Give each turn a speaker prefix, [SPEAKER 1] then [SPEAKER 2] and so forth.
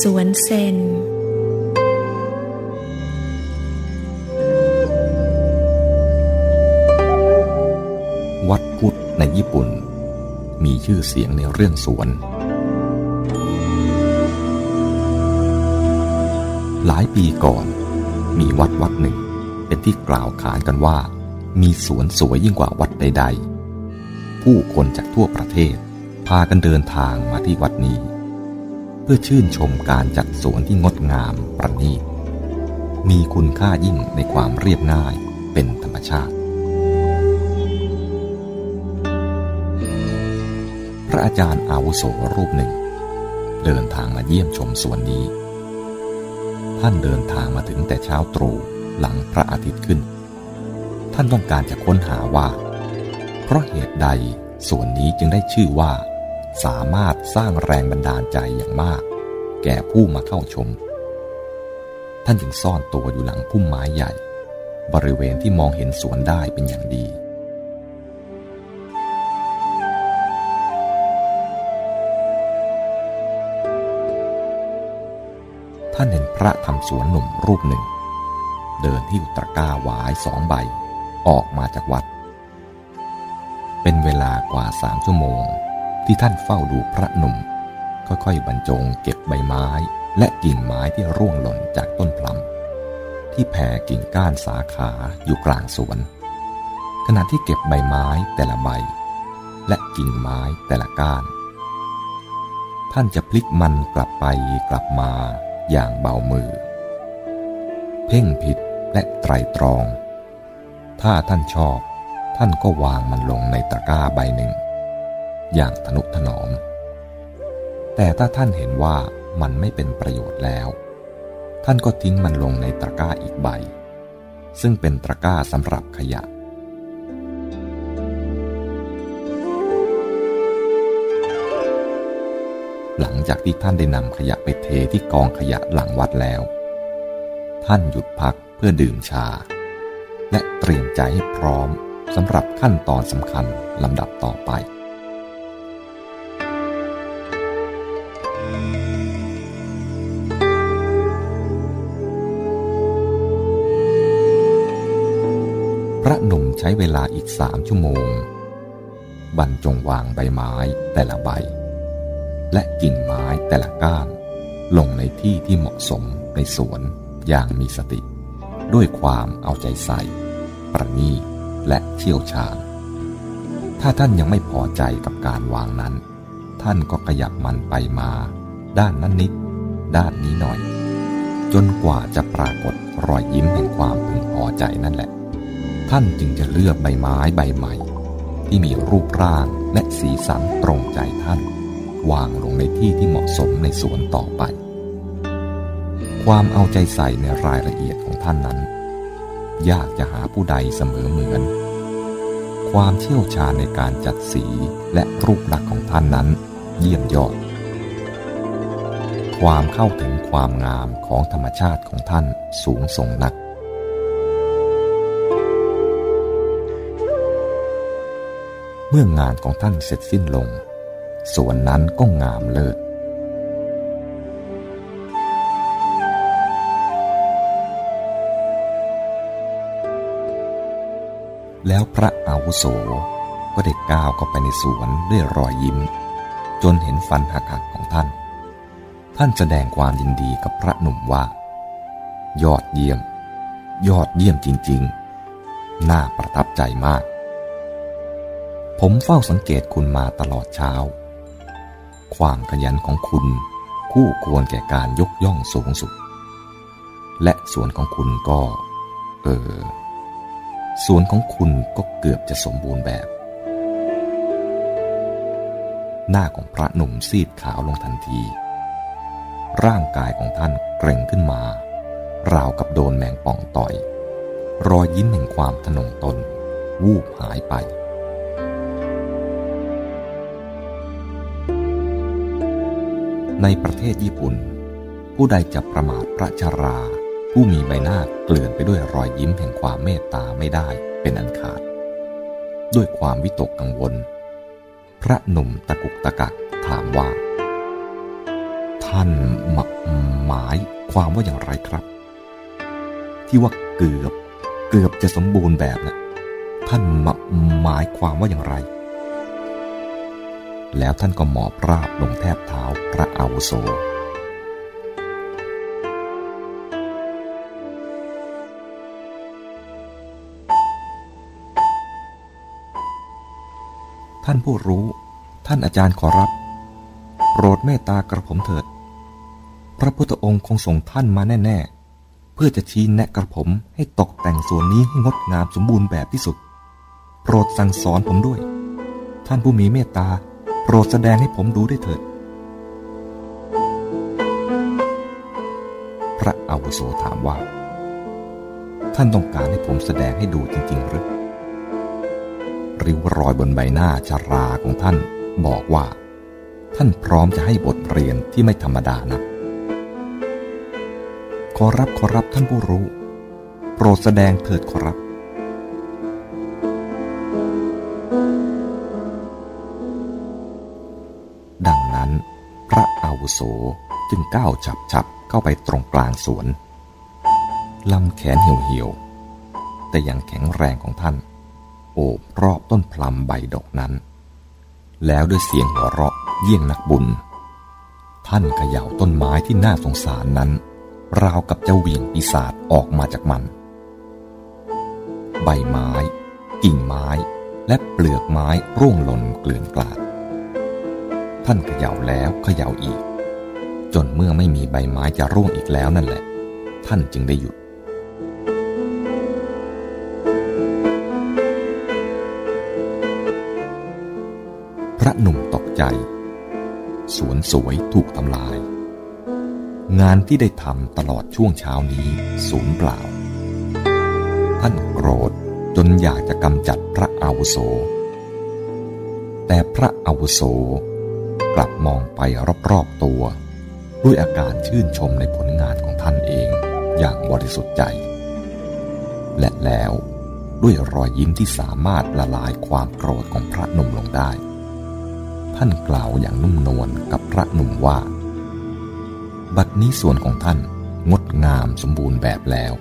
[SPEAKER 1] สวนเซน
[SPEAKER 2] วัดพุทธในญี่ปุ่น มีชื่อเสียงในเรื่องสวน หลายปีก่อน มีวัดวัดหนึ่งเป็นที่กล่าวขานกันว่า มีสวนสวยยิ่งกว่าวัดใด ๆ ผู้คนจากทั่วประเทศพากันเดินทางมาที่วัดนี้ เพื่อชื่นชมการจัดสวนที่งดงามประณีต มีคุณค่ายิ่งในความเรียบง่ายเป็นธรรมชาติ พระอาจารย์อาวุโสรูปหนึ่ง เดินทางมาเยี่ยมชมสวนนี้ ท่านเดินทางมาถึงแต่เช้าตรู่หลังพระอาทิตย์ขึ้น ท่านต้องการจะค้นหาว่า เพราะเหตุใดส่วนนี้จึงได้ชื่อว่า สามารถสร้างแรงบันดาลใจอย่างมาก แก่ผู้มาเข้าชม ท่านจึงซ่อนตัวอยู่หลังพุ่มไม้ใหญ่ บริเวณที่มองเห็นสวนได้เป็นอย่างดีท่านเห็นพระทำสวนหนุ่มรูปหนึ่งเดินที่ตะกร้าหวายสองใบ ออกมาจากวัด เป็นเวลากว่าสามชั่วโมง ที่ท่านเฝ้าดูพระหนุ่ม ค่อยๆบรรจงเก็บใบไม้และกิ่งไม้ที่ร่วงหล่นจากต้นพลัมที่แผ่กิ่งก้านสาขาอยู่กลางสวน ขณะที่เก็บใบไม้แต่ละใบ และกิ่งไม้แต่ละก้าน ท่านจะพลิกมันกลับไปกลับมาอย่างเบามือ เพ่งผิดและไตรตรอง ถ้าท่านชอบ ท่านก็วางมันลงในตะกร้าใบหนึ่ง อย่างทนุถนอม แต่ถ้าท่านเห็นว่ามันไม่เป็นประโยชน์แล้ว ท่านก็ทิ้งมันลงในตะกร้าอีกใบ ซึ่งเป็นตะกร้าสำหรับขยะหลังจากที่ท่านได้นำขยะไปเทที่กองขยะหลังวัดแล้ว ท่านหยุดพักเพื่อดื่มชา และเตรียมใจให้พร้อมสำหรับขั้นตอนสำคัญลำดับต่อไป พระหนุ่มใช้เวลาอีกสามชั่วโมง บรรจงวางใบไม้แต่ละใบ และกิ่งไม้แต่ละก้าน ลงในที่ที่เหมาะสมในสวนอย่างมีสติ ด้วยความเอาใจใส่ ประณีและเชี่ยวชาญ ถ้าท่านยังไม่พอใจกับการวางนั้น ท่านก็ขยับมันไปมา ด้านนั้นนิด ด้านนี้หน่อย จนกว่าจะปรากฏรอยยิ้มแห่งความพึงพอใจนั่นแหละ ท่านจึงจะเลือกใบไม้ใบใหม่ ที่มีรูปร่างและสีสันตรงใจท่าน วางลงในที่ที่เหมาะสมในสวนต่อไป ความเอาใจใส่ในรายละเอียดของท่านนั้น ยากจะหาผู้ใดเสมอเหมือน ความเชี่ยวชาญในการจัดสีและรูปลักษณ์ของท่านนั้น เยี่ยมยอด ความเข้าถึงความงามของธรรมชาติของท่านสูงส่งนักเมื่องานของท่านเสร็จสิ้นลง ส่วนนั้นก็งามเลิศ แล้วพระอาวุโสก็ได้ก้าวเข้าไปในสวนด้วยรอยยิ้ม จนเห็นฟันหักๆของท่าน ท่านแสดงความยินดีกับพระหนุ่มว่า ยอดเยี่ยม ยอดเยี่ยมจริงๆ น่าประทับใจมาก ผมเฝ้าสังเกตคุณมาตลอดเช้า ความขยันของคุณคู่ควรแก่การยกย่องสูงสุด และส่วนของคุณก็ เออ สวนของคุณก็เกือบจะสมบูรณ์แบบ หน้าของพระหนุ่มซีดขาวลงทันที ร่างกายของท่านเกร็งขึ้นมา ราวกับโดนแมงป่องต่อย รอยยิ้มแห่งความทนงตน วูบหายไป ในประเทศญี่ปุ่น ผู้ใดจะประมาทพระชรา ผู้มีใบหน้าเกลื่อนไปด้วยรอยยิ้มแห่งความเมตตาไม่ได้เป็นอันขาด ด้วยความวิตกกังวล พระหนุ่มตะกุกตะกักถามว่า ท่านหมายความว่าอย่างไรครับ ที่ว่าเกือบเกือบจะสมบูรณ์แบบนะท่านหมายความว่าอย่างไร แล้วท่านก็หมอบราบลงแทบเท้าพระอาวุโส ท่านผู้รู้ ท่านอาจารย์ขอรับ โปรดเมตตากระผมเถิด พระพุทธองค์คงส่งท่านมาแน่ ๆ เพื่อจะชี้แนะกระผมให้ตกแต่งส่วนนี้ให้งดงามสมบูรณ์แบบที่สุด โปรดสั่งสอนผมด้วย ท่านผู้มีเมตตา โปรดแสดงให้ผมดูได้เถิด พระอาวุโสถามว่า ท่านต้องการให้ผมแสดงให้ดูจริง ๆ หรือ ริ้วรอยบนใบหน้าชาราของท่าน บอกว่า ท่านพร้อมจะให้บทเรียนที่ไม่ธรรมดานะขอรับขอรับท่านผู้รู้ โปรดแสดงเถิดขอรับ ดังนั้น พระอาวุโสจึงก้าวฉับฉับเข้าไปตรงกลางสวนลำแขนเหี่ยวๆแต่ยังแข็งแรงของท่าน โอบรอบต้นพลัมใบดอกนั้น แล้วด้วยเสียงหัวเราะเยี่ยงนักบุญ ท่านเขย่าต้นไม้ที่น่าสงสารนั้น ราวกับจะวิ่งปีศาจออกมาจากมัน ใบไม้ กิ่งไม้ และเปลือกไม้ร่วงหล่นเกลื่อนกลาด ท่านเขย่าแล้วเขย่าอีก จนเมื่อไม่มีใบไม้จะร่วงอีกแล้วนั่นแหละ ท่านจึงได้หยุด พระหนุ่มตกใจ สวนสวยถูกทำลาย งานที่ได้ทำตลอดช่วงเช้านี้สูญเปล่า ท่านโกรธจนอยากจะกำจัดพระอาวุโส แต่พระอาวุโสกลับมองไปรอบๆตัว ด้วยอาการชื่นชมในผลงานของท่านเองอย่างบริสุทธิ์ใจ และแล้วด้วยรอยยิ้มที่สามารถละลายความโกรธของพระนุ่มลงได้ ท่านกล่าวอย่างนุ่มนวลกับพระหนุ่มว่า บัดนี้ส่วนของท่านงดงามสมบูรณ์แบบแล้ว